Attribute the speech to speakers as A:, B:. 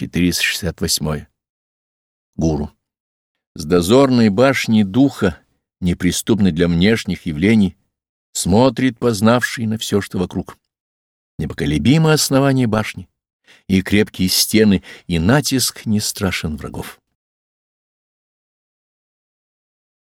A: 468. Гуру. С дозорной башни духа, неприступной для внешних явлений, смотрит познавший на все, что вокруг. непоколебимо основание башни, и крепкие стены, и натиск не страшен врагов.